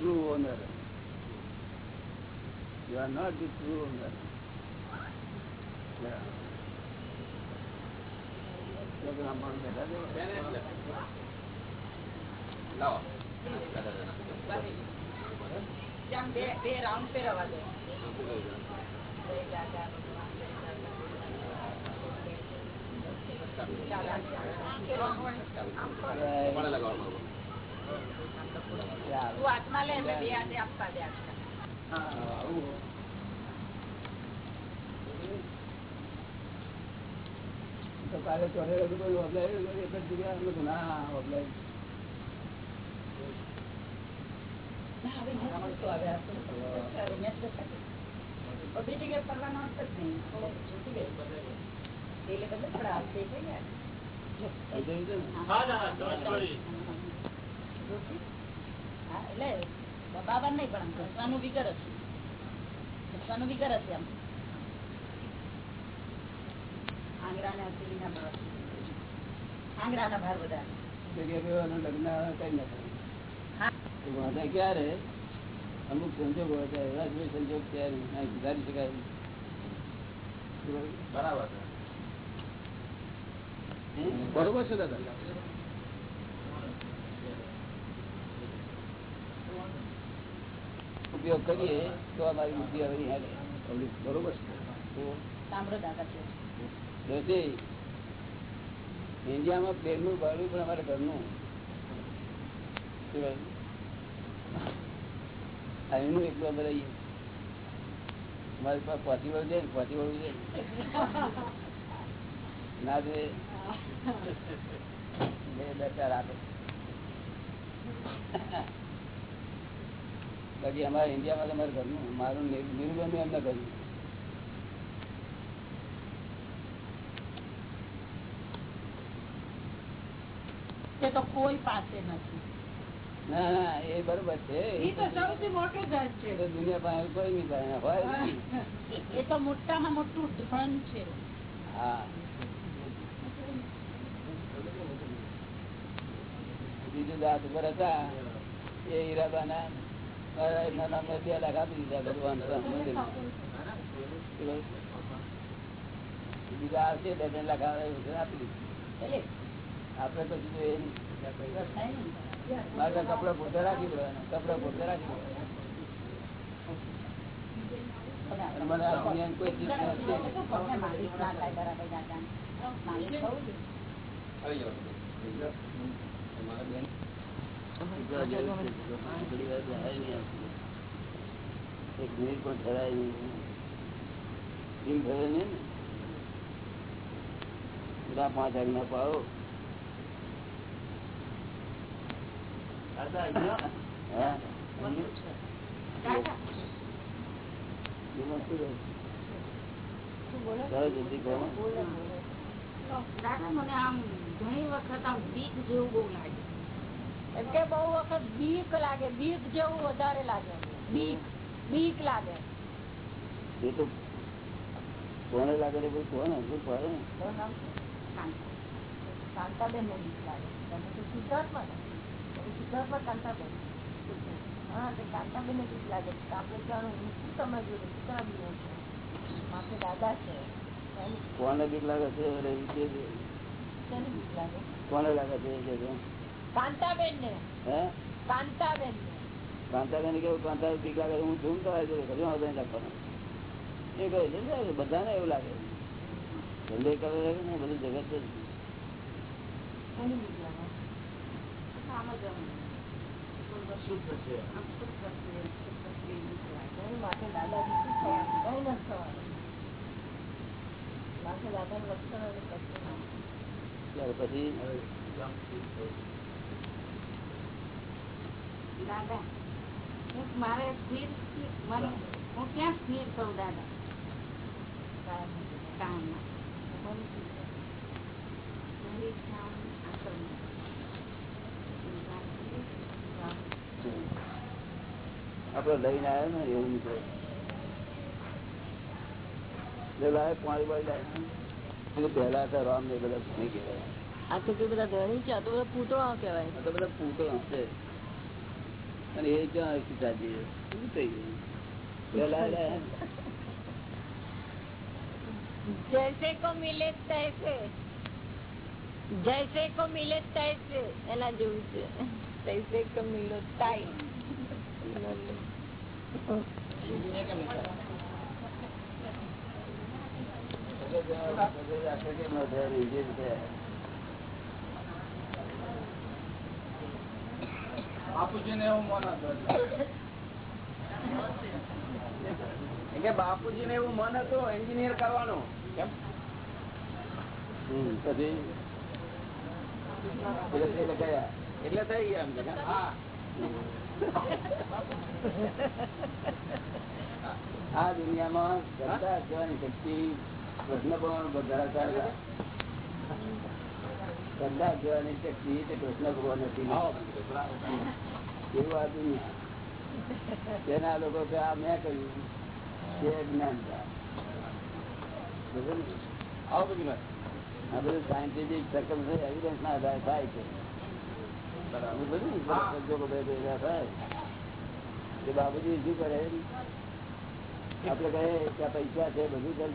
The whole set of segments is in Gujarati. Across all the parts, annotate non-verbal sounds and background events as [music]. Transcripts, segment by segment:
true owner. You are not the true owner. Yeah. લગ્ન પણ બેઠા છે. લાવો ત્યાં બે બે રાઉન્ડ ફેરવવા દે કોને લગાવવાનું Yeah. તું હાથમાં લે એટલે બે હાથે આપવા દે આજકાલ. હા, આવું. તો કાલે ચોરે રવિ કોઈ ઓબલાય એક જ જગ્યાએ અમે કીધું, ના હવે નથી થતું હવે આ તો. સારું, મેં તો થતું. બધી જગ્યાએ ફરવાનો અર્થ જ નહીં. છૂટી ગયું. એટલે બધે પણ આ થઈ ગયા. સમજાયું છે ને? હા, એટલે દબાવવા નહીં પણ આમ ઘસવાનું હશે ઘસવાનું હશે આમ. લગ્ન કઈ ના થાય. હા. તો ક્યારે? અમુક સંજોગો હતા એવા જ સંજોગ ત્યારે સુધારી શકાય. બરાબર? બરોબર છે દાદા? ઉપયોગ કરીએ તો અમારી બુદ્ધિ હવે હાલે બરોબર છે? ઇન્ડિયામાં પ્લેનનું ભાડું પણ અમારે ઘરનું? અહીંનું એકલું અમે રહીએ અમારી પાસે વળું છે ને વળવું છે. [laughs] ના જોઈએ બાકી અમારા ઇન્ડિયામાં તો ઘરનું મારું નિરૂબન એમને ઘરનું. તે તો કોઈ પાસે નથી. ના ના એ બરોબર છે. એ તો સૌથી મોટું ધન છે. દુનિયા પાસે કોઈ નહીં હોય એ તો મોટામાં મોટું ધન છે. હા. બીજું દાંત ઉપર હતા. એ હીરાબાના એમના નામે બે લાખ આપી દીધા ભગવાન બીજા આવશે બે ત્રણ લાખ છે, આપી દીધું. એટલે? આપડે પછી જોઈએ. મારે કપડા પોતે રાખી દેવાના કપડા પોતે રાખી દેવાના. મને કોઈ ચીજ નથી. ના. એક મિનિટ પણ ઠરાય નહીં. ઠરે નહીં બધા પાંચ આજ્ઞા પાડો? સરસ હતી. દાદા મને આમ ઘણી વખત આમ બીક જેવું બહુ લાગે. એમ બહુ વખત બીક લાગે બીક જેવું વધારે લાગે. બીક બીક લાગે. એ તો કોને લાગે રે ભાઈ કોને? શું પડે ને તો નામ શું? કાંતા. કાંતાબેન ને બીક લાગે. તમે તો સિદ્ધાર્થમાં સિદ્ધાર્થમાં કાંતાબેન હા તે કાંતાબેન ને બીક લાગે. આપણે જાણું હું શું જોડે શું બી છે. માથે દાદા છે. કોને બીક લાગે છે? લાગે? કોને લાગે છે. કાંતાબેન ને હે? કાંતાબેન કાંતાબેન કેવું? કાંતા બીક લાગે હું જોઉં તો આવી જતો કશું વાંધો નહીં લખવાનો. એ કહે છે ને, બધાને એવું લાગે ધંધે કરે છે ને બધું જગત લાગે? છે. આમ ત્યાર પછી મારે સ્થિર હું ક્યાં સ્થિર થઉં. આપડે લઈને આવ્યો ને એવું નીકળે લાવે પાણી વાળી લાવે પેલા હતા રામ ને બધા ભણી ગયા. આ તો બધા ધણી છે આ તો બધા પૂતળા કહેવાય. આ તો બધા પૂતળા છે અને એ ક્યાં સીતાજી શું થઈ ગયું? પેલા જૈસે કો મિલે તૈસે. જૈસે કો મિલે તૈસે. એના જેવું છે. તૈસે કો મિલો તાઈ બાપુજીને એવું મન હતું કે બાપુજી ને એવું મન હતું એન્જિનિયર કરવાનું. કેમ? પછી? એટલે થઈ ગયા એમ હા. આ દુનિયામાં શ્રદ્ધા કહેવાની શક્તિ કૃષ્ણ ભગવાન ધરાવતા હતા. શ્રદ્ધા કહેવાની શક્તિ તે કૃષ્ણ ભગવાન નથી એવું આ દુનિયા તેના લોકો કે આ મેં કર્યું તે જ્ઞાનતા બરોબર ને? આવો બધું વાત. આ બધું સાયન્ટિફિક સર્કમ એવિડન્સ ના આધારે થાય છે બરાબર બધું ને? બધા સંજોગો બધા ભેગા થાય તે બાબુજી શું કરે આપડે કહે કે આ પૈસા છે બધું ચાલ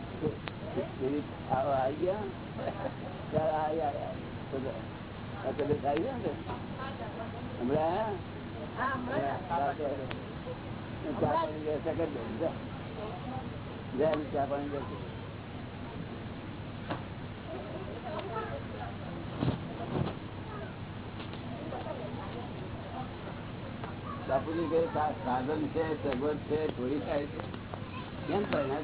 એવી આવો આવી ગયા ચાલ આવી આવ્યા બધા. આ તબિયત આવી ગયા ને હમણાં આયા? ચા પાણી વ્યવસ્થા કરી દે જા. જા ને ચા પાણી વ્યવસ્થા બાપુજી કહે સા- સાધન છે સગવડ છે થોડી થાય છે કેમ પરિણામ?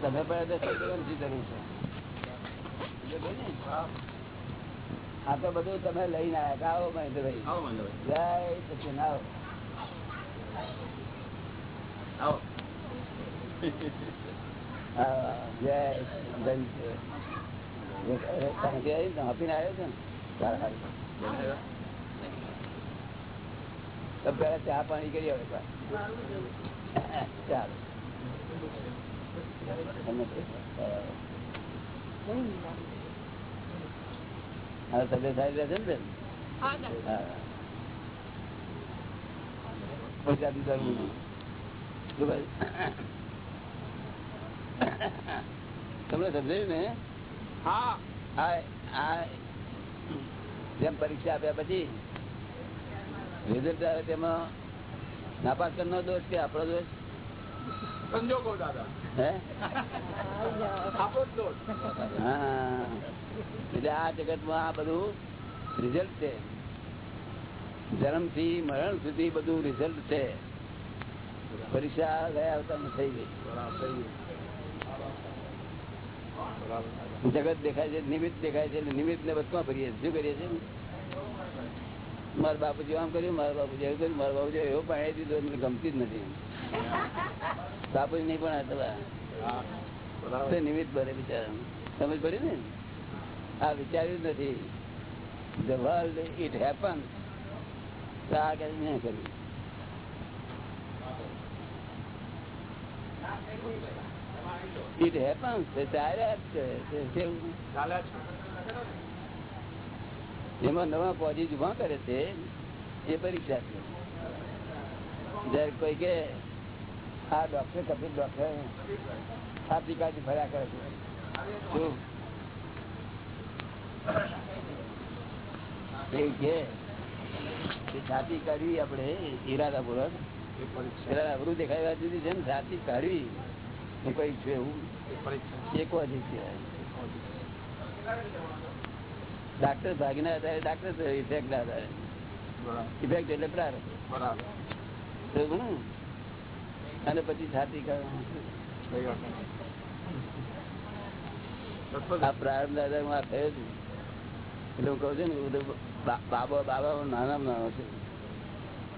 તમે? આ તો બધું તમે લઈને આવ્યા આવો મહેન્દ્રભાઈ. ભાઈ જય સચિન આવો. આવો. જય આપીને આવ્યો છે ને પેલા ચા પાણી કરી આવે ચાલો. હવે તબિયત સારી રહેશે ને બેન. શું ભાઈ? તમને સમજાયું ને? જેમ પરીક્ષા આપ્યા પછી રિઝલ્ટ આવે તેમાં નાપાસ કરનો દોષ કે આપણો દોષ? સંજોગો દાદા. હે? આપણો દોષ. હા. એટલે આ જગતમાં આ બધું રિઝલ્ટ છે. જન્મથી મરણ સુધી બધું રિઝલ્ટ છે. પરીક્ષા ગયા આવતા થઈ ગઈ. થઈ ગયું. જગત દેખાય છે નિમિત્ત દેખાય છે નિમિત્ત ને બધું ભરીએ શું કરીએ છીએ? મારા બાપુજી આમ કર્યું મારા બાપુજી એવું કર્યું મારા બાપુજી એવો પાણી દીધો મને ગમતી જ નથી. બાપુજી નહીં પણ નિમિત્ત ભરે બિચારા સમજ પડી ને? આ વિચાર્યું નથી. ધ વર્લ્ડ ઇટ હેપન આ કરી મેં કર્યું. ઇટ હેપન ચાલ્યા જ કરે તે કેવું ચાલે છે એમાં નવા પોજી ઊભા કરે છે એ પરીક્ષા છે જયારે કોઈ કે આ ડોક્ટર કપિલ ડોક્ટર છાતી કાઢી ફર્યા કરે છે શું એવું કે કે છાતી કાઢવી આપણે ઈરાદાપૂર્વક એ પરીક્ષા પેલા અવરું દેખાડવા જુદી છે ને છાતી કાઢવી એ કઈ છે એવું કહેવાય ડાક્ટર ભાગીના આધારે ડાક્ટર ઇફેક્ટ ના આધારે ઇફેક્ટ એટલે પ્રારંભ. બરાબર. અને પછી છાતી આ પ્રારંભ દાદા હું આ થયો છું. એટલે હું કહું છું ને બાબા બાબા નાના નાનો છે.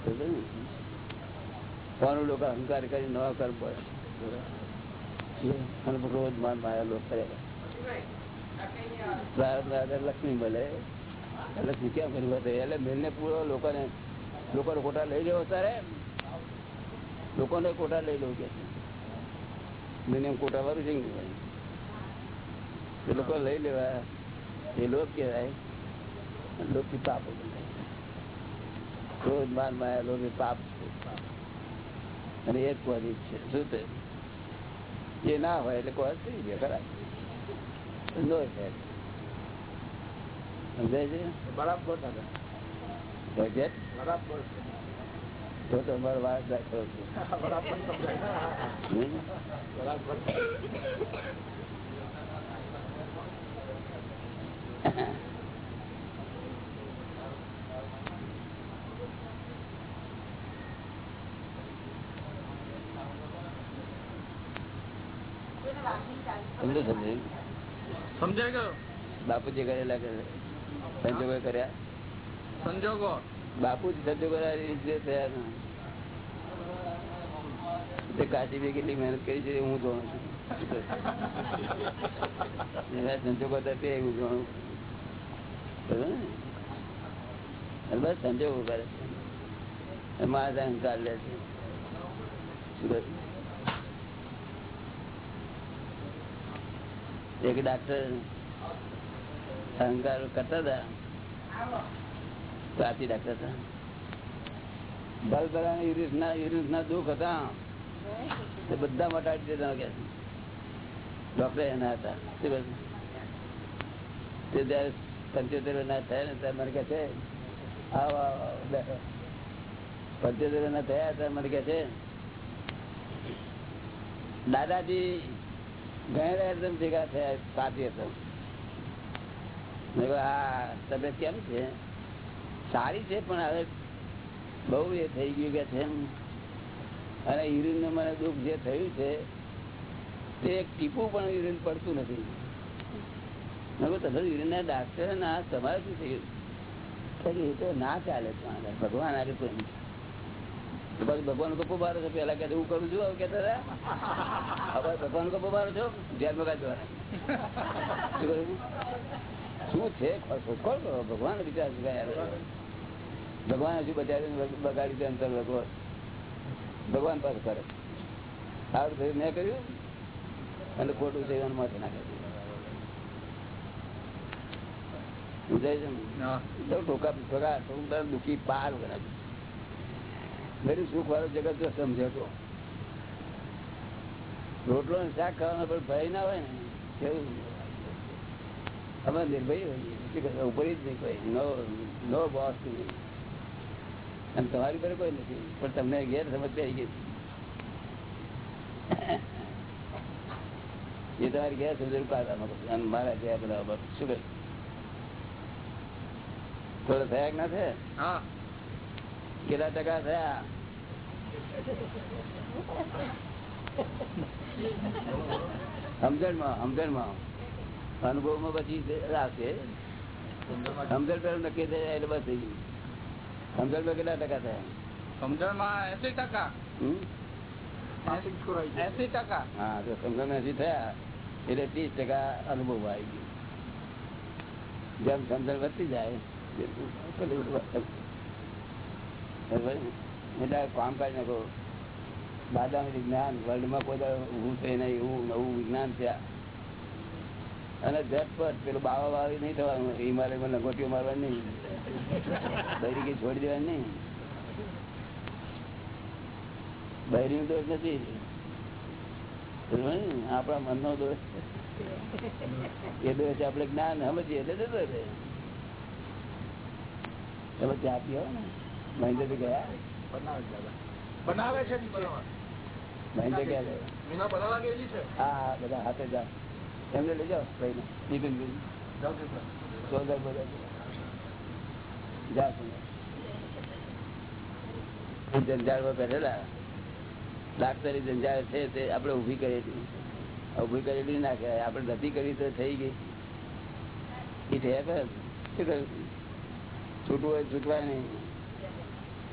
બરોબર? કોનું લોકો અહંકાર કરી નવા કર્મ પડે. ક્રોધ માન માયા લોક કરે લક્ષ્મી મળે લક્ષ્મી કેમ કરી એટલે મેલને પૂરો લોકોને લોકોને ખોટા લઈ જવો તારે લોકોને કોટા લઈ લઉં કે એમ કોટા વાળું છે એ લોકો લઈ લેવા એ લોક કહેવાય લોકથી પાપ ક્રોધ માન માયા લોભ પાપ છે અને એ જ છે. શું એ ના હોય એટલે કોઈ થઈ ગયો ખરા. નો. સમજાય છે? બરાબર? બરાબર તો તમારો વાત દાખલો બરાબર સમજો સમજાયું સમજાય ગયો? બાપુજી કરેલા કરે સંજોગો કર્યા? સંજોગો? બાપુજી સંજોગો થયા તે કાશી બી કેટલી મહેનત કરી છે હું જોઉં છું. એના સંજોગો હતા તે હું જોઉં બસ સંજોગો કરે મારા અહંકાર લે છે શું કહ્યું? એક ડાક્ટર અહંકાર કરતા હતા. પ્રાચી ડાક્ટર હતા. ભલભલાના યુરિસ ના યુરિસ ના દુઃખ હતા. તે બધા મટાડી દેતા કે ડોક્ટર એના હતા. કહ્યું? તે જયારે પંચોતેર ના થયા ને ત્યારે મને કે છે, આવો પંચોતેર ના થયા ત્યારે મને કે છે, દાદાજી ગયા એકદમ ભેગા થયા સાથી હતા આ તબિયત કેમ છે? સારી છે, પણ હવે બહુ એ થઈ ગયું કે છે અને યુરિન મને દુઃખ જે થયું છે, તે એક ટીપું પણ યુરિન પડતું નથી. મેં તમે હિરનના ડાક્ટર, ના, તમારે શું થયું? એ તો ના ચાલે ભગવાન આગળ કોઈ નહીં ભગવાન કપો બારો છો. પેલા કે હું કરું છું હવે ભગવાન કપો બારો છો ધ્યાન કાઢો શું શું છે? શોધખોળ કરો. ભગવાન વિચાર? ભગવાન હજુ બચાવી બગાડી અંતર લોકો ભગવાન પાસે કરે સારું થયું મેં કર્યું. અને ખોટું થયું માથે નાખે સમજાય છે ને? તો ટોકા ટોકા દુઃખી પાર કરે મેરું સુખ વાળો જગત જો સમજો રોટલો ને શાક ખાવાનો પણ ભય ના હોય ને, કેવું? અમે નિર્ભય હોઈએ ઉપરી જ નહીં નો નો બોસ નહીં. અને તમારી પર કોઈ નથી. પણ તમને ગેરસમજ થઈ ગઈ. એ તમારી ગેર સમજ કાઢવામાં મારા ગયા બધા શું કહે થોડો થયા ના થયા? કેટલા ટકા થયા સમજણમાં સમજણમાં અનુભવમાં પછી આવશે સમજણ પેલું નક્કી થઈ જાય એટલે બસ થઈ ગયું સમજણમાં કેટલા ટકા થયા સમજણમાં એસી ટકા હમ? એસી ટકા હા તો સમજણ હજી થયા એટલે ત્રીસ ટકા અનુભવ આવી ગયો જેમ સમજણ વધતી જાય પેલું બરાબર ને? એટલે કામ કાઢી નાખો બાદામ વિજ્ઞાન વર્લ્ડમાં કોઈ હું થઈ નહીં, એવું નવું વિજ્ઞાન છે. અને ઝટપટ પેલું બાવા વાવી નહીં થવાનું હિમાલયમાં લંગોટીઓ મારવાની નહીં. બૈરી છોડી દેવાની નહીં. બૈરી દોષ નથી. ને? આપણા મનનો દોષ. એ દોષ આપણે જ્ઞાન સમજીએ એટલે જતો રહે તમે ચા પીઓ ને. મહેન્દ્ર ગયા? બનાવે છે. મહેન્દ્ર ગયા? બનાવવા ગયેલી છે? હા હા બધા હાથે જા એમને લઈ જાઓ ભાઈને. નીતિનભાઈ સોદર બધા જા જંજાળમાં બેઠેલા ડાક્ટરી જંજાળ છે તે આપણે ઊભી કરેલી ઊભી કરેલી ના કહેવાય. આપણે નથી કરી તો થઈ ગઈ. એ થયા શું કહ્યું છૂટવું હોય છૂટવા છૂટવાય નહીં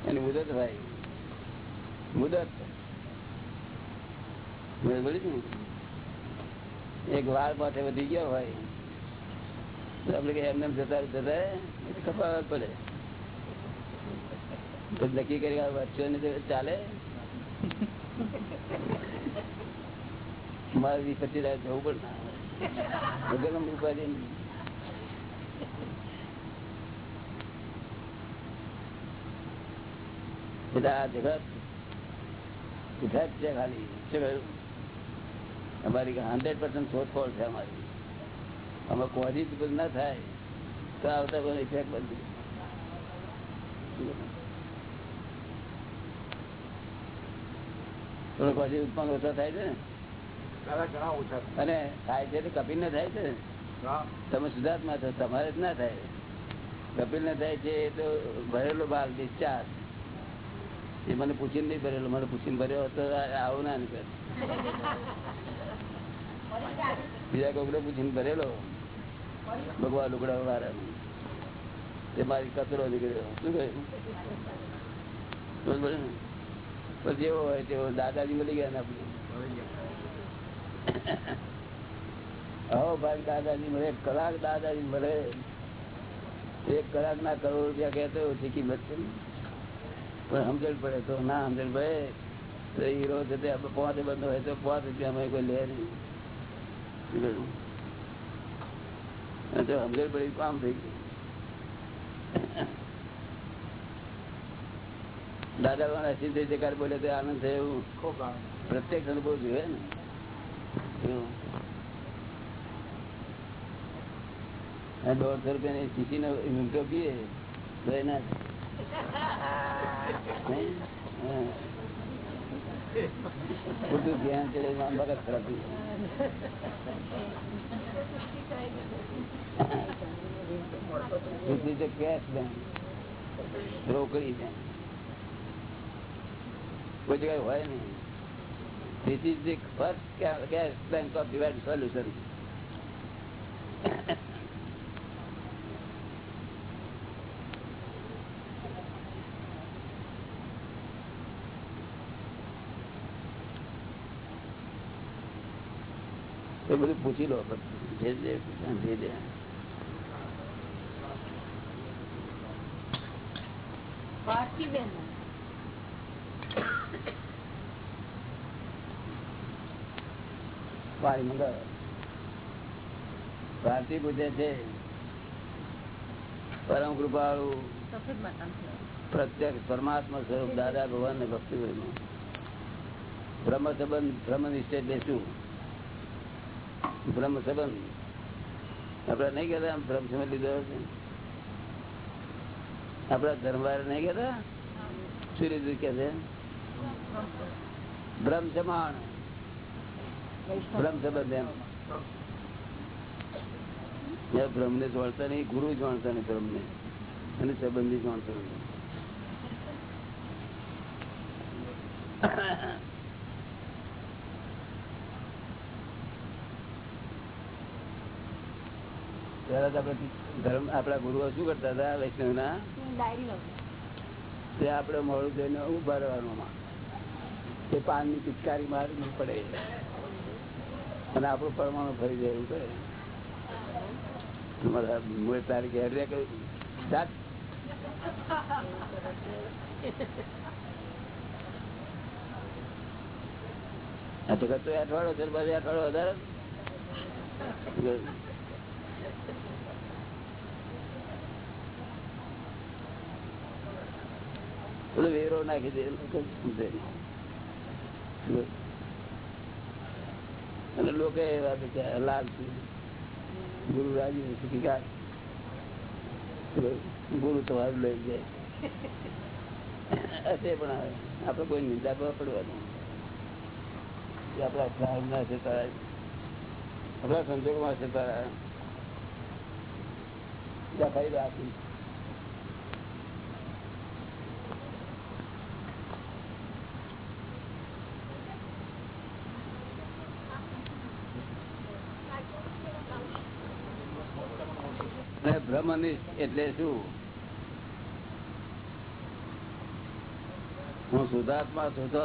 એની મુદત ભાઈ મુદત. ને? એક વાળ માથે વધી ગયો હોય, તો આપડે એમને જતા જતા જ પડે. નક્કી કરી આ વચ્ચે ચાલે. મારે હજાર જવું પણ ના. વગર નહીં. એટલે આ જગત ઇફેક્ટ છે ખાલી. શું કહ્યું? અમારી હંડ્રેડ પર્સન્ટ શોધખોળ છે અમારી. અમે જ ના થાય. તો આવતા કોઈ ઇફેક્ટ થોડો કોઝી ઉત્પન્ન ઓછો થાય છે ને? ઘણા ઓછા અને થાય છે કપિલ ને થાય છે ને. તમે સુધાર્થમાં છો તમારે જ ના થાય. કપિલ ને થાય છે એ તો ભરેલો ભાગ ડિસ્ચાર્જ એ મને પૂછીને નહીં ભરેલો. મને પૂછીને ભર્યો તો આવું ના બીજા કોકડે પૂછીને ભરેલો. ભગવાન લુગડા વાળા તે મારી કચરો નીકળ્યો. શું કહ્યું? જેવો હોય તેવો. દાદાજી મળી ગયા ને હો ભાઈ, દાદાજી મળે. કલાક દાદાજી મળે. એક કલાક ના કરોડ રૂપિયા કહેતો કિંમત છે પણ સમજણ પડે. તો ના સમજણ પડે તો હીરો છે તે પાંચ બંધ હોય તો પાંચ રૂપિયા અમે કોઈ લે નહીં. જો સમજણ પડી કામ થઈ ગયું. દાદા પણ હસી થઈ જકાર બોલે તો આનંદ થયો એવું. પ્રત્યક્ષ અનુભવ જોઈએ ને? દોઢસો રૂપિયાની શીશી નો પીએ તો એના ખોટું ધ્યાન ચડે મગજ ખરાબ bank. કોઈ જગ્યાએ હોય નહીં the first ca- cash bank of divine એ બધું પૂછી લો ભારતી પૂછે છે પરમ કૃપાળુ પ્રત્યક્ષ પરમાત્મા સ્વરૂપ દાદા ભગવાન ને ભક્તિ બ્રહ્મ સંબંધ બ્રહ્મ નિશ્ચય બેસું. બ્રહ્મ સંબંધ આપડે નહીં કહેતા આમ બ્રહ્મ સંબંધ લીધો છે આપડા ધર્મવાર નહીં કહેતા શું લીધું કે છે? બ્રહ્મ સમાણ બ્રહ્મ સંબંધ એમ બ્રહ્મ ને જાણતા નહીં ગુરુ જાણતા નહીં બ્રહ્મ ને અને સંબંધી જાણતો નહીં પહેલા તો આપણે ધર્મ આપણા ગુરુઓ શું કરતા હતા વૈષ્ણવ ના તે આપડે મોડું જઈને ઊભા રહેવાનું તે પાનની પિચકારી મારવી પડે. અને આપણું પરમાણુ ફરી જાય એવું કરે. મૂળ તારીખે હેડે કહ્યું જાત આ તો અઠવાડો છે બાજુ અઠવાડો વધારે પેલો વેરો નાખી દે સમજે અને લોકો એવા બિચારા લાલ ગુરુ રાજી શીખી ગુરુ તમારું લઈ જાય. હશે પણ આવે આપડે કોઈ નિંદા પર પડવાનું આપડા ધ્યાન ના છે તારા. આપડા સંજોગમાં છે તારા. રાખી બ્રહ્મનિષ્ઠ એટલે શું? હું શુદ્ધાત્મા છું તો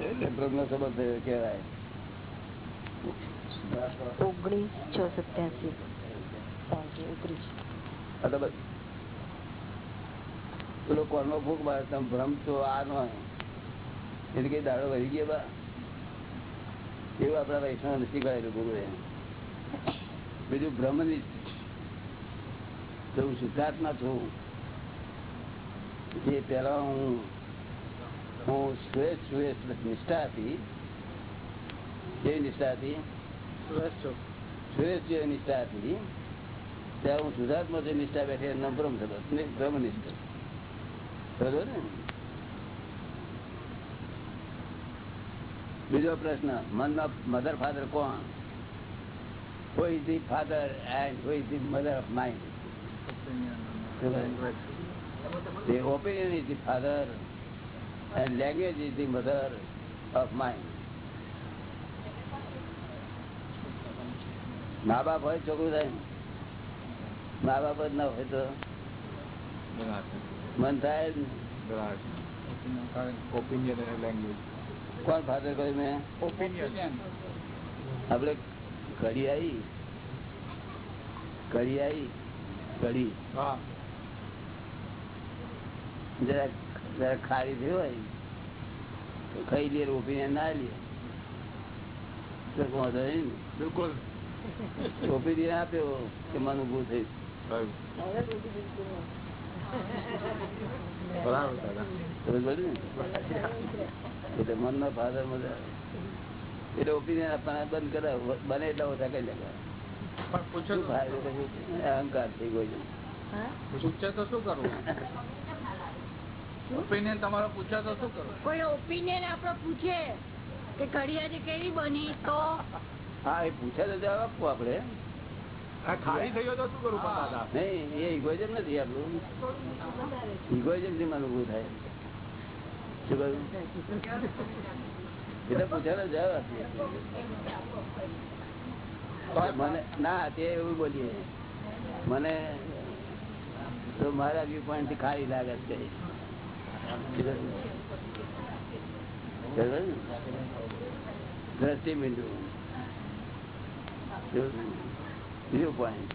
એટલે બ્રહ્મ સંબંધ કહેવાય. ઓગણીસ છ સત્યાસી પેલો કોનો ભૂખ બાર તમે ભ્રમ તો આ નો એટલે કઈ દાડો વહી ગયા બા. એવું આપડા વૈષ્ણવ શીખવાયેલું ગુરુએ બીજું બ્રહ્મનિષ્ઠ તો હું શુદ્ધાત્મા છું જે પેલા હું હું શ્રેષ્ઠ શ્રેષ્ઠ નિષ્ઠા હતી. જે નિષ્ઠા હતી? શ્રેષ્ઠ. જે નિષ્ઠા હતી ત્યાં હું શુદ્ધાત્મા જે નિષ્ઠા બેઠી એમનો ભ્રમ થતો બ્રહ્મનિષ્ઠ. બરોબર ને? બીજો પ્રશ્ન મનમાં મધર ફાધર કોણ? Who the father and and the mother of mother of mind? The opinion is the father and language is the mother of mind. મા બાપ હોય છોકરું થાય ને. મા બાપ જ ના હોય તો મન થાય જ ને. ઓપિનિયન અને લેંગ્વેજ કોણ ફાધર કહ્યું મેં ઓપિનિયન આપડે ઘડી આવી ઘડી આવી હા. જરા જરા ખારી થઈ હોય તો ખાઈ લે રોપીને ના લે વાંધો નહીં. બિલકુલ. આપ્યો કે મન ઉભું ને? એટલે મન નો? ફાધર મજા એટલે ઓપિનિયન આપવાના બંધ કરાવ બને એટલા ઓછા કઈ લે અહંકાર થઈ ગયો હા? તો શું કરવું ઓપિનિયન તમારો પૂછે તો શું કરવું કોઈ ઓપિનિયન આપડે પૂછે કે ઘડિયાળ કેવી બની તો? હા એ પૂછે તો જવાબ આપવું આપડે. ખાલી થઈ ગયો તો શું કરવું નહીં એ ઇગોઇઝમ નથી આપણું. ઇગોઇઝમથી મને ઉભું થાય. શું કહ્યું? એટલે પૂછેલો જવાબ આપીએ. ના, તે એવું બોલીએ. મને તો મારા વ્યૂ પોઈન્ટથી ખાલી લાગે છે. દ્રષ્ટિ બિંદુ વ્યૂ પોઈન્ટ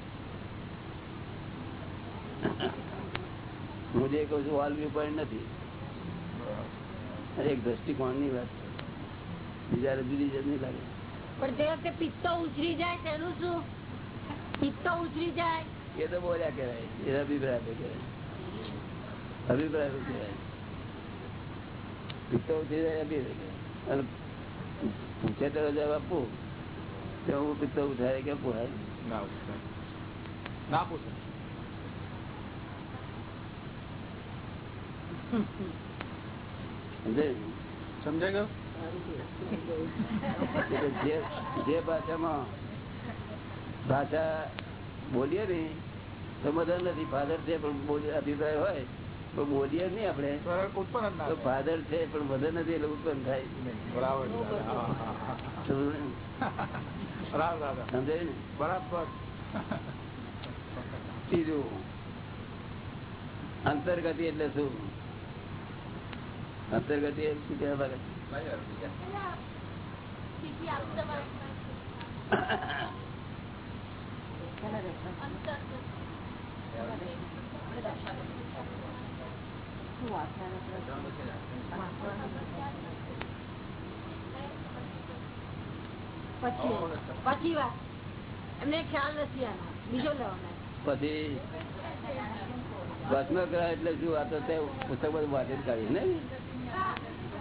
હું જે કઉ છું ઓલ વ્યૂ પોઈન્ટ નથી. એક દ્રષ્ટિકોણની વાત. બીજા જુદી નહીં લાગે. પણ તે વખતે પિત્તો ઉછરી જાય તેનું શું? પિત્તો ઉછરી જાય. એ તો બોલ્યા કહેવાય. એ અભિપ્રાય કહેવાય. અભિપ્રાય કહેવાય. પિત્તો ઉછરી જાય અભિપ્રાય અને પૂછે તો જવાબ આપવું કે હું પિત્તો ઉઠાય કે પોહાય? ના ઉઠાય ના પૂછે. સમજાય ગયો? જે ભાષામાં ભાષા બોલીએ ને તો બધા નથી. ફાધર છે પણ અભિપ્રાય હોય તો બોલીએ નહીં આપણે. ઉત્પન્ન. ફાધર છે પણ બધા નથી એટલે ઉત્પન્ન થાય. બરાબર. સમજ્યું ને? બરાબર. ત્રીજું અંતર્ગતિ એટલે શું? અંતર્ગતિ એટલે શું કહેવાય? પછી વાત એમને ખ્યાલ નથી આનો. બીજો લેવાનો પછી ભસ્મગ્રહ એટલે શું આ તો તે પુસ્તક બધું વાંચી કરી ને?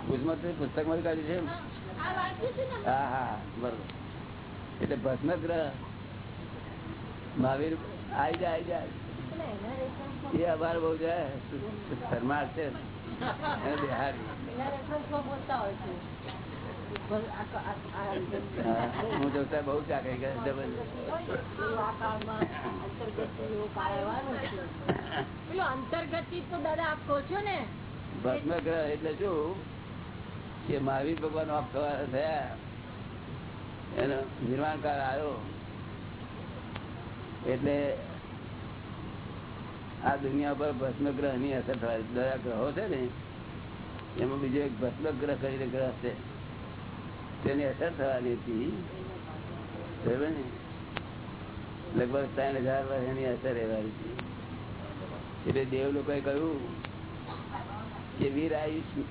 પુસ્તક પુસ્તકમાં કાઢી છે હા હા બરોબર. એટલે ભસ્મગ્રહ મહાવીર આવી જાય આવી જાય એ અભાર બહુ જાય શર્મા છે. હા, જોતા બહુ ચાકરી કરે અંતર્ગત તો દાદા આપ કહો છો ને. ભસ્મગ્રહ એટલે શું? કે મહાવીર ભગવાન આપ થયા એનો નિર્માણ કાળ આવ્યો. એટલે આ દુનિયા પર ભસ્મગ્રહની અસર થાય દયા ગ્રહો છે ને, એમાં બીજો એક ભસ્મગ્રહ કરીને ગ્રહ છે. તેની અસર થવાની હતી. બરાબર ને? લગભગ ત્રણ હજાર વર્ષ એની અસર રહેવાની હતી. એટલે દેવ લોકોએ કહ્યું કે વીર આયુષ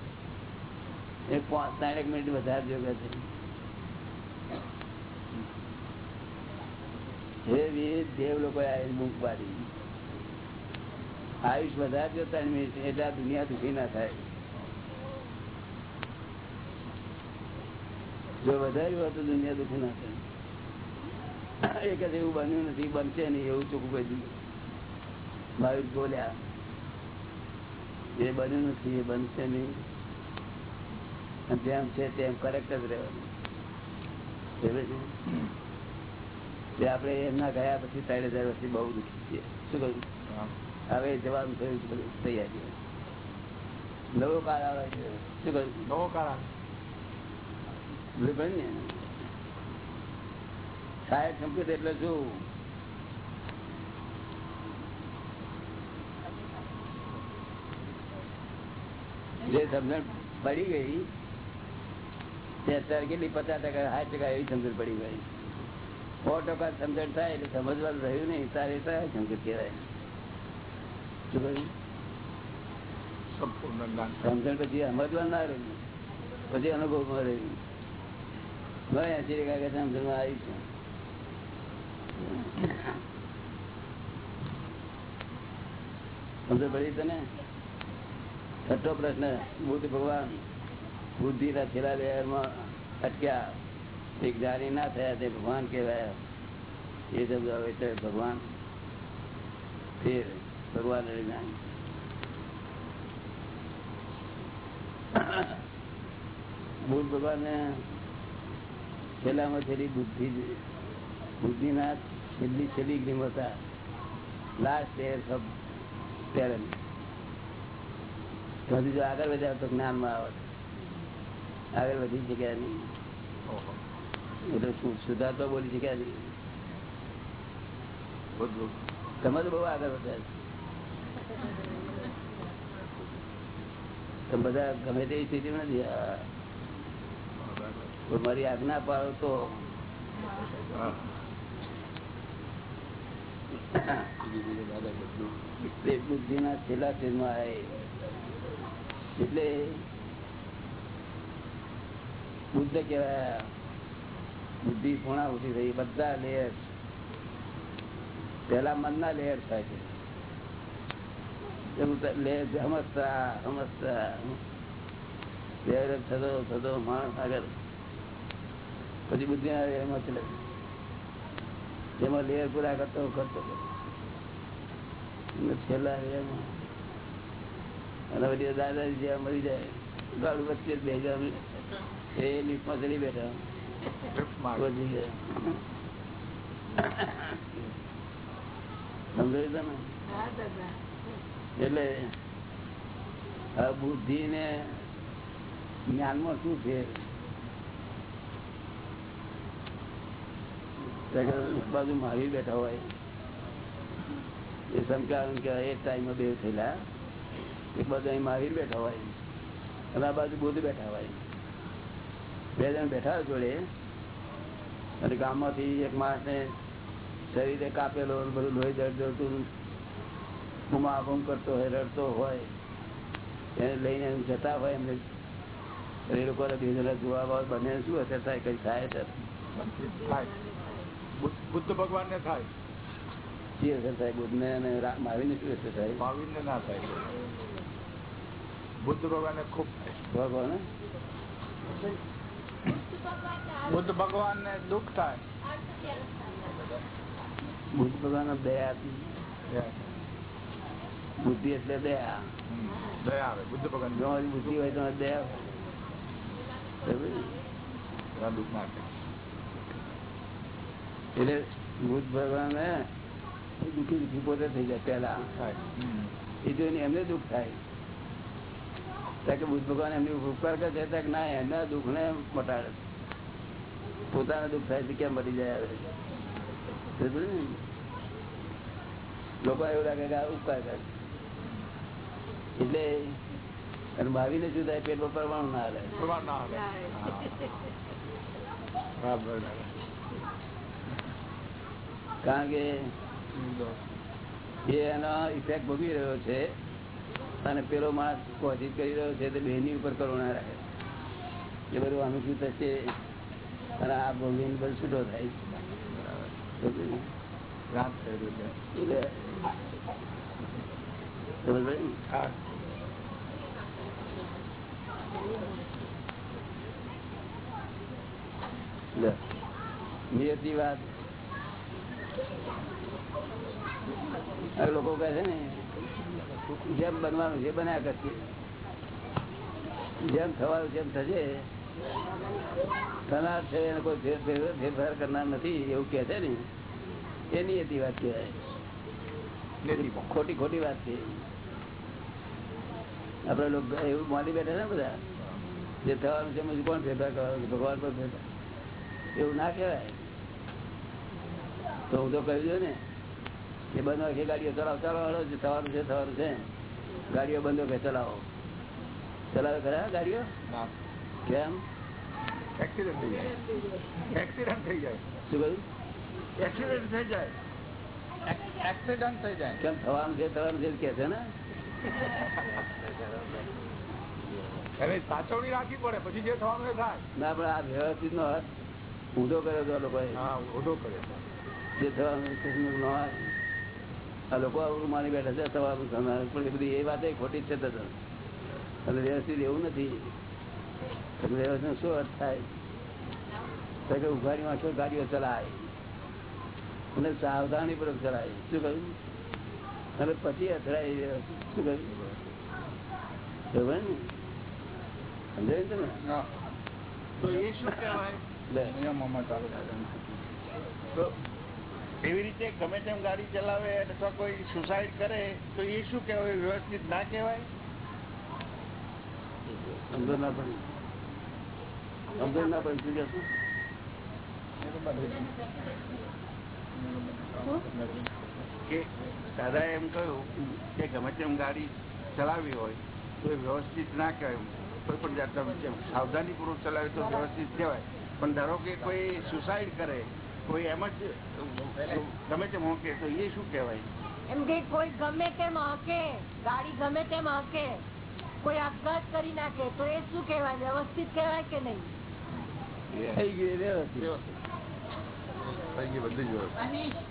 એ પાંચ મિનિટ વધારે જોગે છે. આયુષ વધારે જો ત્રણ મિનિટ એટલે આ દુનિયા દુઃખી ના થાય. જો વધાર્યું હોય તો દુનિયા દુઃખી ના થાય. એક જ એવું બન્યું નથી, બનશે નહીં, એવું ચોખ્ખું કહી ભાવિક બોલ્યા, એ બન્યું નથી, એ બનશે નહીં. જેમ છે તેમ કરેક્ટ જ રહેવાનું. તે આપણે એમના ગયા પછી ત્રણ હજાર વર્ષથી બહુ દુઃખી છીએ. શું કહ્યું? હવે જવાનું થયું છે બધું તૈયારી નવો કાળ આવે છે. શું કહ્યું? નવો કાળ આવે ને સાહેબ સંકેત એટલે શું? જે સમજણ પડી ગઈ અત્યારે કેટલી પચાસ ટકા સાઠ ટકા એવી સમજણ પડી ગઈ. સો ટકા સમજણ થાય એટલે સમજવાનું રહ્યું નહીં તારે થાય સંકેત કહેવાય. શું કહ્યું? સમજણ પછી સમજવાનું ના રહ્યું. પછી અનુભવમાં રહ્યું. ભાઈ એસી ટકા સમજણમાં આવી છે. સમજ પડી તને? છઠ્ઠો પ્રશ્ન બુદ્ધ ભગવાન બુદ્ધિ ના છેલ્લા લેયરમાં અટક્યા. જારી ના થયા તે ભગવાન કહેવાય. એ શબ્દ આવે છે, ભગવાન. ભગવાન જ્ઞાન. બુદ્ધ ભગવાન છેલ્લામાં છેલ્લી બુદ્ધિ બુદ્ધિ ના છેલ્લી છેલ્લી ગ્રીમ હતા. લાસ્ટ એર સબ ત્યારે જો આગળ વધ્યા તો જ્ઞાનમાં આવે આગળ વધી શક્યા નહીં. એટલે સુધારતો બોલી શક્યા નહીં તમે તો બહુ આગળ વધ્યા છો. તમે બધા ગમે તેવી સ્થિતિમાં નથી. મારી આજ્ઞા પાડો તો. તે છેલ્લા સ્ટેજમાં આવે એટલે બુદ્ધ કહેવાય. બુદ્ધિ પૂર્ણા ઉઠી થઈ, બધા લેયર પેલા મનના લેયર થાય છે. પછી બુદ્ધિ એમાં ચલે જેમાં પૂરા કરતો કરતો છેલ્લા લેયરમાં અને પછી દાદાજી જ્યાં મરી જાય ગાડું વચ્ચે બે હજાર એ લીફમાં ચડી બેઠા. એટલે આ બુદ્ધિ ને જ્ઞાનમાં શું છે? તો કે એક બાજુ મારી બેઠા હોય. એ સમજાવું કે એ ટાઈમમાં બે થયેલા. એક બાજુ અહીં મહાવીર બેઠા હોય. અને આ બાજુ બુદ્ધ બેઠા હોય. બે જણ બેઠા જોડે. અને ગામમાંથી એક માણસને શરીરે કાપેલો બધું લોહી જડતું બુમા બૂમ કરતો હોય રડતો હોય એને લઈને જતા હોય એમને. એ લોકો બે જણા જોવા બને. શું અસર થાય? કઈ થાય સર બુદ્ધ- બુદ્ધ ભગવાન ને થાય. શી અસર થાય? બુદ્ધને અને માવી ને શું અસર થાય? મહાવીર ને ના થાય. બુદ્ધ ભગવાન ને ખૂબ થાય. ભગવાન? બુદ્ધ ભગવાન ને દુઃખ થાય. બુદ્ધ ભગવાન દયા બુદ્ધિ એટલે દયા. દયા આવે બુદ્ધ ભગવાન બુદ્ધિ હોય દયા દુઃખ ના થાય એટલે બુદ્ધ ભગવાન દુઃખી દુઃખી પોતે થઈ જાય પેલા એ એમને દુઃખ થાય. કે બુદ્ધ ભગવાન એમની ઉપકાર કરે છે ના એમના દુઃખ ને મટાડે પોતાના દુઃખ થાય છે કેમ મટી જાય લોકો એવું લાગે કે ઉપકાર કરે. એટલે અને ભાવીને શું થાય પેટ પરમાણુ ના હાલે. ભગવાન ના આવે હા. બરાબર બરાબર. કારણ કે એ એનો ઇફેક્ટ ભોગવી રહ્યો છે અને પેલો માણસ કોશિશ કરી રહ્યો છે તે બેની ઉપર કરુણા રાખે. એ બધું અનુકૂળ થશે? આ ભોગવીને છૂટો થાય. નિયતિ વાત. લોકો કહે છે ને જેમ બનવાનું છે બન્યા કરશે. જેમ થવાનું જેમ થશે. થનાર છે એને કોઈ ફેર- ફેર- ફેરફાર કરનાર નથી એવું કે છે ને. એ નિયતિ વાત કહેવાય. ખોટી ખોટી વાત છે. આપડે લોકો એવું માની બેઠા ને બધા જે થવાનું છે કોણ ફેરફાર કરવાનું ભગવાન પર ફેરફાર. એવું ના કહેવાય. તો હું તો કહ્યું દઉં ને કે બંધ વાગે ગાડીઓ ચલાવો ચાલો હળો થવાનું છે થવાનું છે. ગાડીઓ બંધ કે ચલાવો. ચલાવે ખરા ગાડીઓ? કેમ? એક્સિડન્ટ થઈ જાય. એક્સિડન્ટ થઈ જાય. શું કહ્યું? એક્સિડન્ટ થઈ જાય. એક્સિડન્ટ થઈ જાય. કેમ? થવાનું છે થવાનું છે કે છે ને? સાચવણી રાખવી પડે પછી જે થવાનું થાય. ના પણ આ વ્યવસ્થિત નો ઊંધો કર્યો હતો આ લોકોએ. હા ઓઢો કરે જે થવાનું આ લોકો આવું માની બેઠા છે થવાનું પણ એ બધી એ વાત ખોટી છે તદ્દન. અને વ્યવસ્થિત એવું નથી. વ્યવસ્થિત શું અર્થ થાય? કે ઉઘાડી વાંચો ગાડીઓ ચલાય. અને સાવધાની પૂર્વક ચલાય. શું કહ્યું? અને પછી અથડાય. શું કહ્યું? ખબર ને? સમજાય ને? તમે તો એ શું કહેવાય? લે. તો એવી રીતે ગમે તેમ ગાડી ચલાવે અથવા કોઈ સુસાઇડ કરે તો એ શું કહેવાય? વ્યવસ્થિત ના કહેવાય? સમજો ના પડી. દાદાએ એમ કહ્યું કે ગમે તેમ ગાડી ચલાવી હોય તો વ્યવસ્થિત ના કહેવાય કોઈ પણ જાતના સાવધાનીપૂર્વક ચલાવે તો વ્યવસ્થિત કહેવાય. પણ ધારો કે કોઈ સુસાઇડ કરે, કોઈ એમ જ, ગમે તેમ હોકે, તો એ શું કહેવાય? એમ કે કોઈ ગમે તેમ હકે, ગાડી ગમે તેમ હકે, કોઈ આપઘાત કરી નાખે, તો એ શું કહેવાય? વ્યવસ્થિત કહેવાય કે નહીં? થઈ ગયું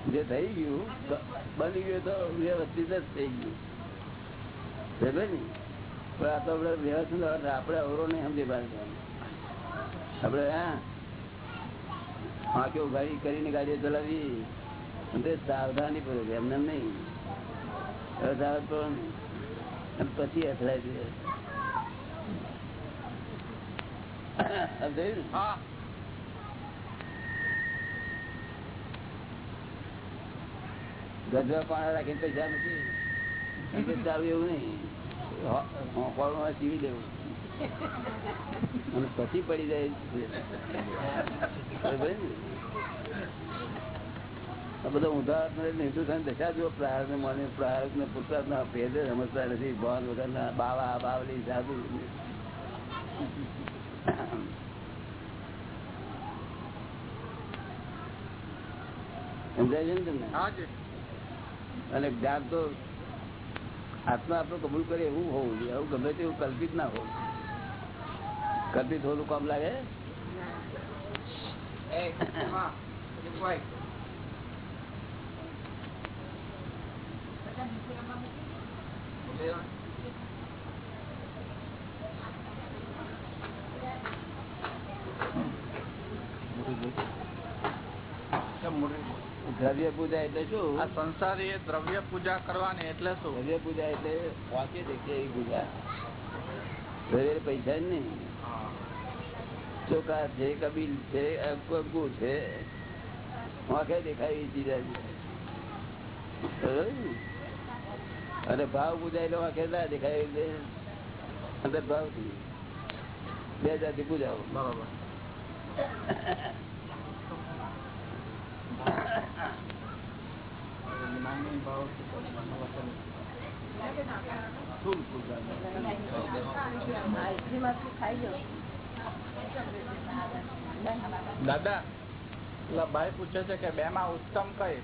જ થઈ ગયું બની ગયું તો વ્યવસ્થિત જ થઈ ગયું? પણ આ તો આપડે વ્યવસ્થિત આપડે અવરો નહીં સમજી પાડતા આપડે હા આંખે ઉઘાડી કરીને ગાડીઓ ચલાવી તે સાવધાની પૂર્વક એમને નહીં સાવધ પછી અથડાય છે સમજાયું ને? હા ગજવા પાણા રાખીને પૈસા નથી ચાલુ એવું નહીં. સીવી દેવું. પછી પડી જાય. ને? આ બધા ઊંધા હિન્દુસ્તાન દશા જુઓ પ્રાર્થ ને મને પ્રાર્થ ને પુરસાદ ના ભેદ સમજતા નથી ભાન વગરના બાવા, બાવલી સાધુ સમજાય છે ને તમને? અને જ્ઞાન તો આત્મા આપણું કબૂલ કરે એવું હોવું જોઈએ. એવું ગમે તેવું કલ્પિત ના હોવું. કલ્પિત હોવું કામ લાગે? દ્રવ્ય પૂજા એટલે શું? આ સંસારી એ દ્રવ્ય પૂજા કરવાની એટલે શું? દ્રવ્ય પૂજા એટલે વાંચે દેખે એવી પૂજા. દ્રવ્ય પૈસા જ નહીં. ચોખા છે કબીલ છે કંકુ છે. વાંખે દેખાય એવી ચીજ છે. બરોબર? ને? અને ભાવ પૂજા એટલે વાંખે ના દેખાય એવી રીતે. અંદર ભાવથી બે જાતિ પૂજાઓ. બરોબર. દાદા ભાઈ પૂછે છે કે બે માં ઉત્તમ કઈ?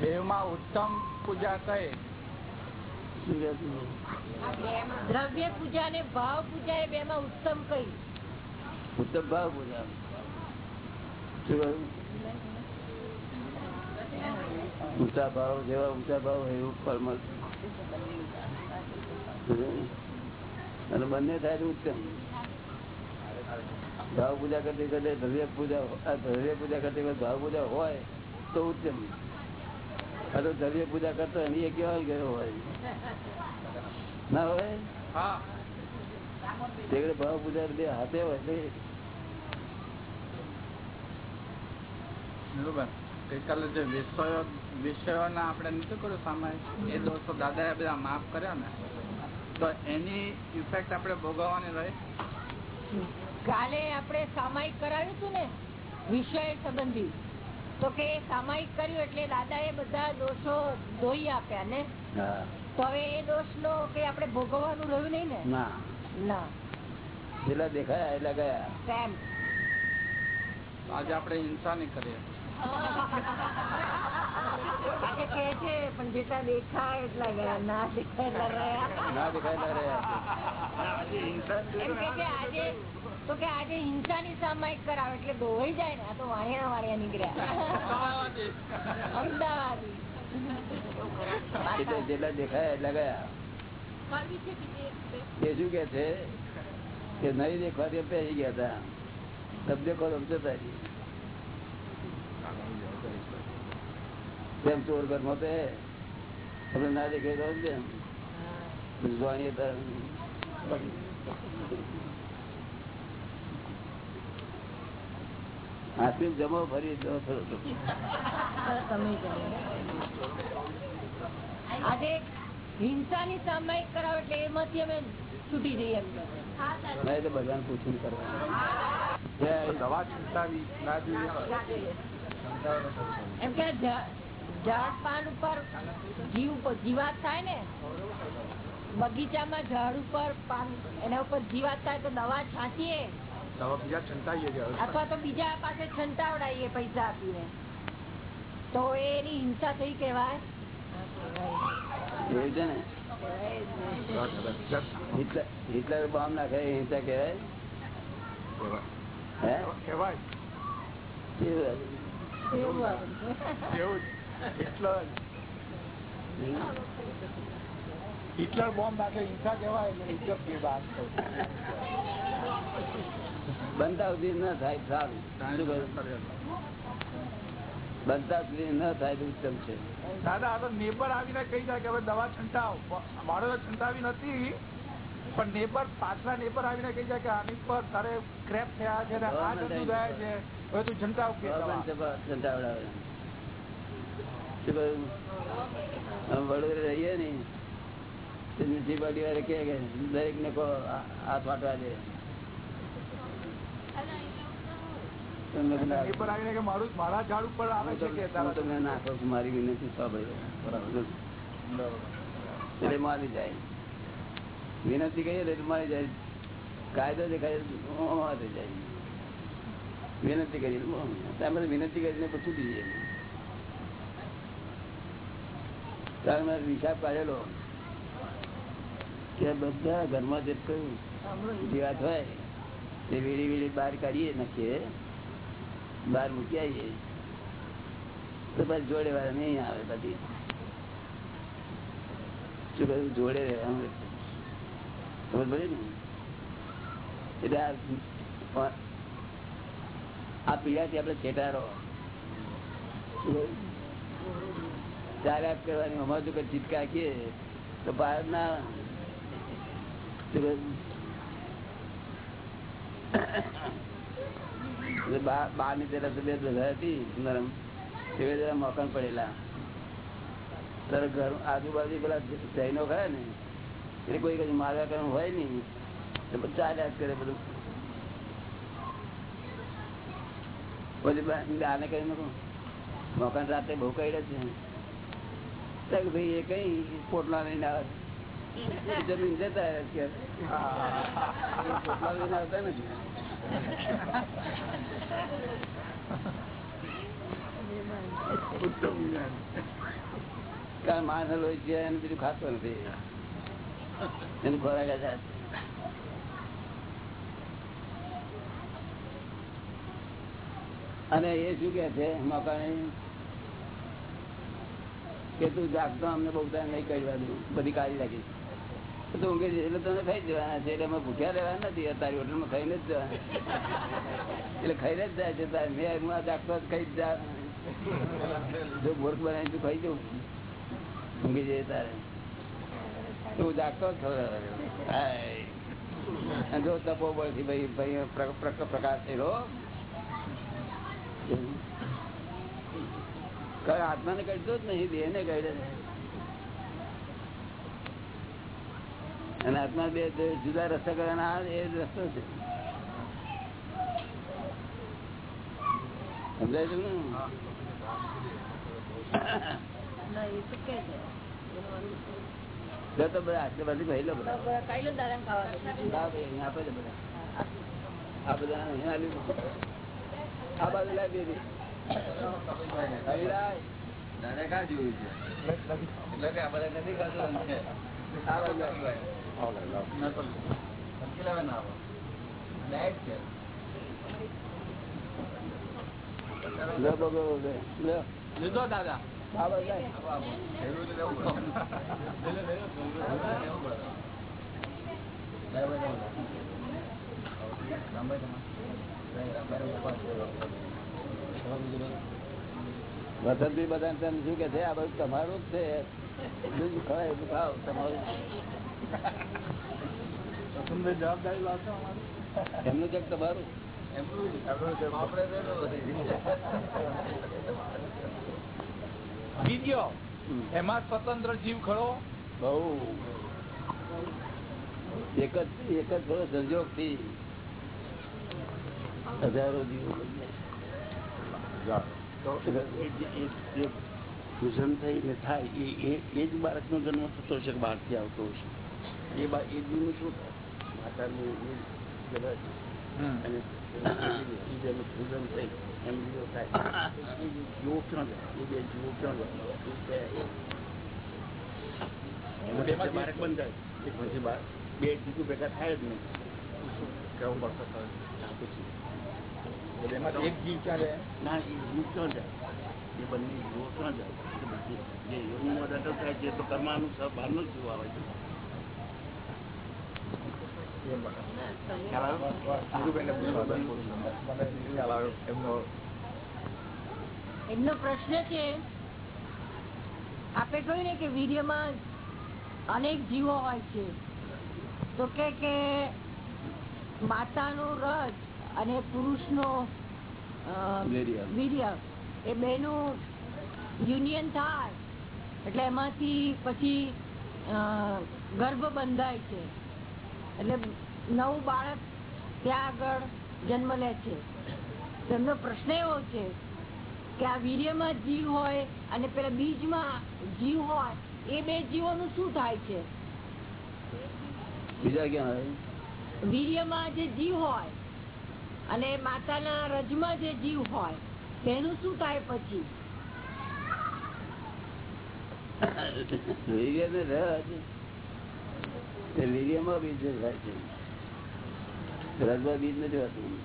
બે માં ઉત્તમ પૂજા કઈ? દ્રવ્ય પૂજા ને ભાવ પૂજા એ બે માં ઉત્તમ કઈ? ઉત્તમ ભાવ પૂજા? ઊંચા ભાવ જેવા ઊંચા ભાવ એવું ફળ અને બંને થાય તો ઉત્તમ. ભાવ પૂજા કરતી વખતે દ્રવ્ય પૂજા આ પૂજા કરતી ભાવ પૂજા હોય તો ઉત્તમ. આ તો દ્રવ્ય પૂજા કરતો હોય ને એ કેવા ગયો હોય. ના હોય? તે ભાવ પૂજા હાથે હોય બરોબર. ગઈકાલે જે વિષયો વિષયોના આપણે નથી કર્યું સામે એ દોષો દાદાએ બધા માફ કર્યા ને. તો એની ઇફેક્ટ આપણે ભોગવવાની રહે. કાલે આપણે સામાયિક કરાવ્યું હતું ને વિષય સંબંધી. તો કે સામાયિક કર્યું એટલે દાદા એ બધા દોષો ધોઈ આપ્યા ને. તો હવે એ દોષ નો કે આપણે ભોગવવાનું રહ્યું નહીં ને? ના. ના. જેટલા દેખાયા એટલા ગયા. તેમ આજે આપણે હિંસા નહીં કરીએ. પણ જેટલા દેખાય એટલા ગયા. ના દેખાય ના દેખાય એટલા કે છે આજે તો કે સામાયિક કરાવે એટલે ધોવાઈ જાય ને આ તો વાણિયા વાણિયા નીકળ્યા. અમદાવાદ. જેટલા દેખાયા એટલા ગયા. એ શું કે છે? કે નહીં દેખવાથી પહેરી ગયા હતા. તબ દેખો તબ જતા રહી. તેમ ચોર ઘરમાં તો હે. તમને ના દેખે તો કેમ જાણીએ તો આઈસ્ક્રીમ જમો ફરી જો થોડો આજે હિંસાની સામાયિક કરાવે એટલે એમાંથી અમે છૂટી જઈએ એમ કે છે. નહીં તો બધાને પૂછીને કરવાનું દવા છૂટાવી ના જોઈએ એમ કે ઝા- ઝાડ પાન ઉપર જીવ જીવાત થાય ને બગીચામાં ઝાડ ઉપર પાન એના ઉપર જીવાત થાય તો દવા છાંટીએ. દવા બીજા છંટાઈએ અથવા તો બીજા પાસે છંટાવડાવીએ પૈસા આપીને. તો એની હિંસા થઈ ને? હિટલર બોમ્બ નાખે હિંસા કહેવાય? હે? કહેવાય. કેવું? એવું હિટલર બોમ્બ નાખે હિંસા કહેવાય એટલે ઇજ્જત કે વાત બનતા સુધી ન થાય સારું. બનતા સુધી ન થાય તો ઉત્તમ છે. દાદા આ તો નેબર આવીને કહી જાય કે હવે દવા છંટાવ. મારો તો છંટાવી નથી પણ નેબર પાછલા નેબર આવીને કહી જાય કે આની પર તારે ક્રેપ થયા છે ને આ જતું ગયા છે. હવે તું છંટાવ કે દવા. વડોદરા રહીએ ને તો મ્યુનિસિપાલિટી વાળા કે દરેક ને હાથ વાટવા દે મારું વિનંતી બરાબર મારી જાય વિનંતી કહીએ એટલે મારી જાય કાયદો દેખાય જાય વિનંતી કરી વિનંતી કરીને પછી જઈએ ત્યારે કાઢેલો કે બધા ઘરમાં જે જીવાત હોય, તે વીડી વીડી કાઢીએ નાખીએ, બહાર મૂકી આવીએ. તો જોડે વાળા નહીં આવે બધી. શું કહ્યું? જોડે રહેવાનું ખબર પડી ને? એટલે આ પીડાથી આપણે છેટારો ચાલ્યા જ કરવાની, અમારું જો કઈ ચીટકા તો બહાર ના શું કહ્યું? એટલે બા- બહારની પેલા તબિયત વધારે હતી, નરમ. તે જરા પડેલા. તારે ઘર, આજુબાજુ પેલા જૈનો ખરા ને એટલે કોઈ કઈ મારવા કરવાનું હોય નહીં. તો ચાલ્યા જ કરે બધું. પછી આને કહી નાખું મોકણ રાતે બહુ કઈ છે. તો કે ભાઈ એ કઈ પોટલા લઈને આવે જમીન જતા પોટલા લઈને આવતા નથી કારણ માણસ લોહી છે એને બીજું ખાતો નથી. એનું ખોરાક જ અને એ શું કે છે મકાણી? કે તું જાગતો અમને બહુ ટાઈમ નહીં કરવા દઉં. બધી કાઢી રાખી. તો ઊંઘે એટલે તને ખાઈ જવાના છે. એટલે અમે ભૂખ્યા રહેવાના નથી. તારી હોટલમાં ખાઈને જ જવાના. એટલે ખાઈને જ જાય છે. તારે મેં હું આ જાગતો ખાઈ જ જા. મૂર્ખ બનાવી તું ખાઈ જવું ઊંઘી જઈએ તારે. તું જાગતો જ ખરો જો તપો બળથી ભાઈ ભાઈ, પ્ર- પ્ર- પ્રકાશ થયેલો. આત્માને કહેતો જ નહીં દેહ ને કહે અને આત્મા બે બે જુદા રસ્તા કરવાના એ રસ્તો છે. સમજાય છે ને તો બધા આટલે બાજુ ભાઈ લો બધા. આ બધા અહીંયા આ બાજુ લાવી દીધી અહીં લાય. દાદા ક્યાં જોયું છે એટલે કે આપણે નથી ખાતું એમ છે. આ બાજુ લાવી. સમજી લેવા ના આવો. Diet છે. લો બગો લે. લો. લીધો દાદા આ બાજુ વસંતભાઈ બધા તને શું કે છે આ બધું તમારું જ છે. બીજું ખવાય એટલું ખાવ તમારું જવાબદારી લાવશો એમનું ચેક તમારું. બીજો એમાં સ્વતંત્ર જીવ ખરો? બહુ. એક જ એક જ થોડો સંજોગથી હજારો જીવો બદલે. ફ્યુઝન થઈને થાય એ એ એ જ બાળકનો જન્મ થતો હશે કે બહારથી આવતો હશે એ બા એ જીવનું શું થાય માતાનું એ જરા છે. અને બીજાનું ફ્યુઝન થઈ એમ બીજો થાય એ જીવો ક્યાં જાય એ બે જીવો ક્યાં જાય એ બે- એમાં પછી બાળક બંધાય એ પછી બાળક બે જીવું ભેગા થાય જ નહીં શું કહેવું પડશે આ પછી એમાંથી એક જીવ ક્યાં રહે ના એ જીવ ક્યાં જાય? એ બંને જીવો ક્યાં જાય? જે યોગમાં દાખલ થાય છે તો કર્માનુસાર બહારનો જ જીવ આવે છે. ખ્યાલ આવ્યો? ધીરુભાઈને પૂછવા દો. મને ખ્યાલ આવ્યો. એમનો પ્રશ્ન છે આપે કહ્યું ને કે વીર્યમાં અનેક જીવો હોય છે. તો કે માતાનું માતાનો રજ અને પુરુષનો નો વીર્ય. એ બેનું યુનિયન થાય. એટલે એમાંથી પછી ગર્ભ બંધાય છે. એટલે નવું બાળક ત્યાં આગળ જન્મ લે છે. તેમનો પ્રશ્ન એવો છે કે આ વીર્યમાં જીવ હોય અને પેલા બીજમાં જીવ હોય એ બે જીવોનું શું થાય છે? બીજા ક્યાં વીર્યમાં જે જીવ હોય અને માતાના રજમાં જે જીવ હોય, તેનું શું થાય પછી? વીર્યમાં બીજ બીજ નથી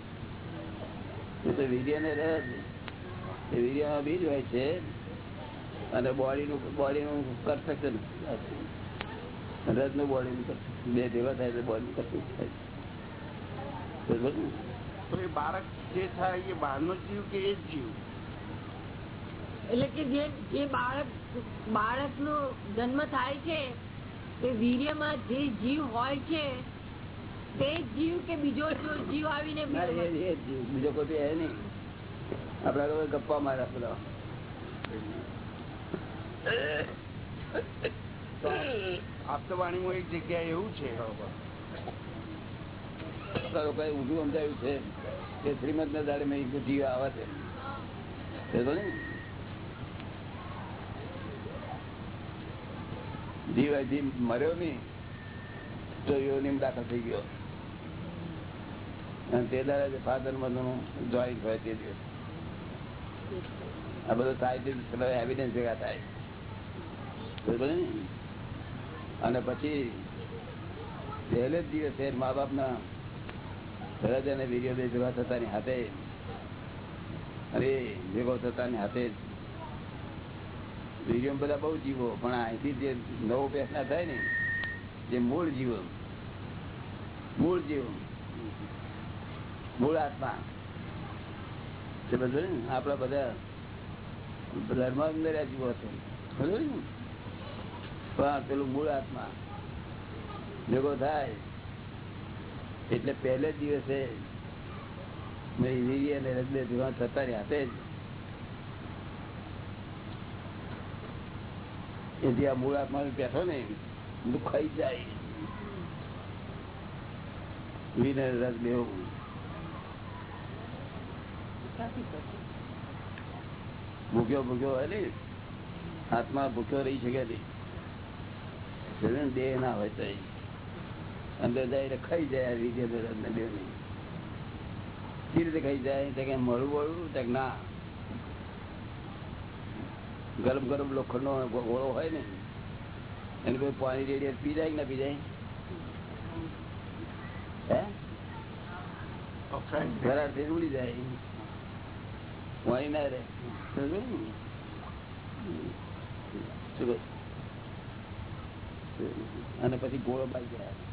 તો વીર્ય ને રજ બીજ હોય છે. અને બોડીનું બોડીનું કરશે રજનું બોડીનું બે ભેગા થાય તો બોડી નું થાય છે? તો એ બાળક જે થાય એ બહારનો જીવ કે એ જ જીવ? એટલે કે જે જે બાળક નો જન્મ થાય છે તે વીર્યમાં જે જીવ હોય છે તે જીવ કે બીજો જીવ આવીને એ એ. બીજો કોઈ હે નહીં. આપડા ગપ્પા મારા પેલા આપતવાણીમાં એક જગ્યાએ એવું છે. આપડા કઈ ઊંધું સમજાયું છે કે શ્રીમદ ના દાડે મેં જીવ આવે છે. જીવ હજી મર્યો નહીં, તો યોનિમ દાખલ થઈ ગયો. અને તે દાડે ફાધર મધરનું જોઈન્ટ હોય તે દિવસ. આ બધું સાયન્ટિફિક એવિડન્સ ભેગા થાય. અને પછી પહેલે જ દિવસે મા બાપ ના સરજ અને વીર્ય બે ભેગા થતાની હાથે. અરે, ભેગો થતાની હાથે. જ વીર્ય બધા બહુ જીવો, પણ અહીંથી જે નવો પેસના થાય ને, જે મૂળ જીવો, મૂળ જીવ, મૂળ આત્મા તે બધું ને, આપણા બધા ધર્મ અંદર જીવો હતો. બધું પણ પેલું મૂળ આત્મા, ભેગો થાય એટલે પહેલે દિવસે થતા ની હાથે જ. એથી આ મૂળ આત્મા બેઠો ને દુખાઈ જાય. અને રસ બેવું ભૂખ્યો ભૂખ્યો હોય ને આત્મા ભૂખ્યો રહી શકે નહીં દેહ ના હોય તો અંદર જાય ખાઈ જાય રીતે બે સી રીતે ખાઈ જાય તો કે મળવું વળવું તો ના. ગરમ ગરમ લોખંડ નો ગોળો હોય ને એને કોઈ પાણી રેડી પી જાય કે ના પી જાય હે ઉડી જાય. પાણી ના રે? અને પછી ગોળો પાઈ જાય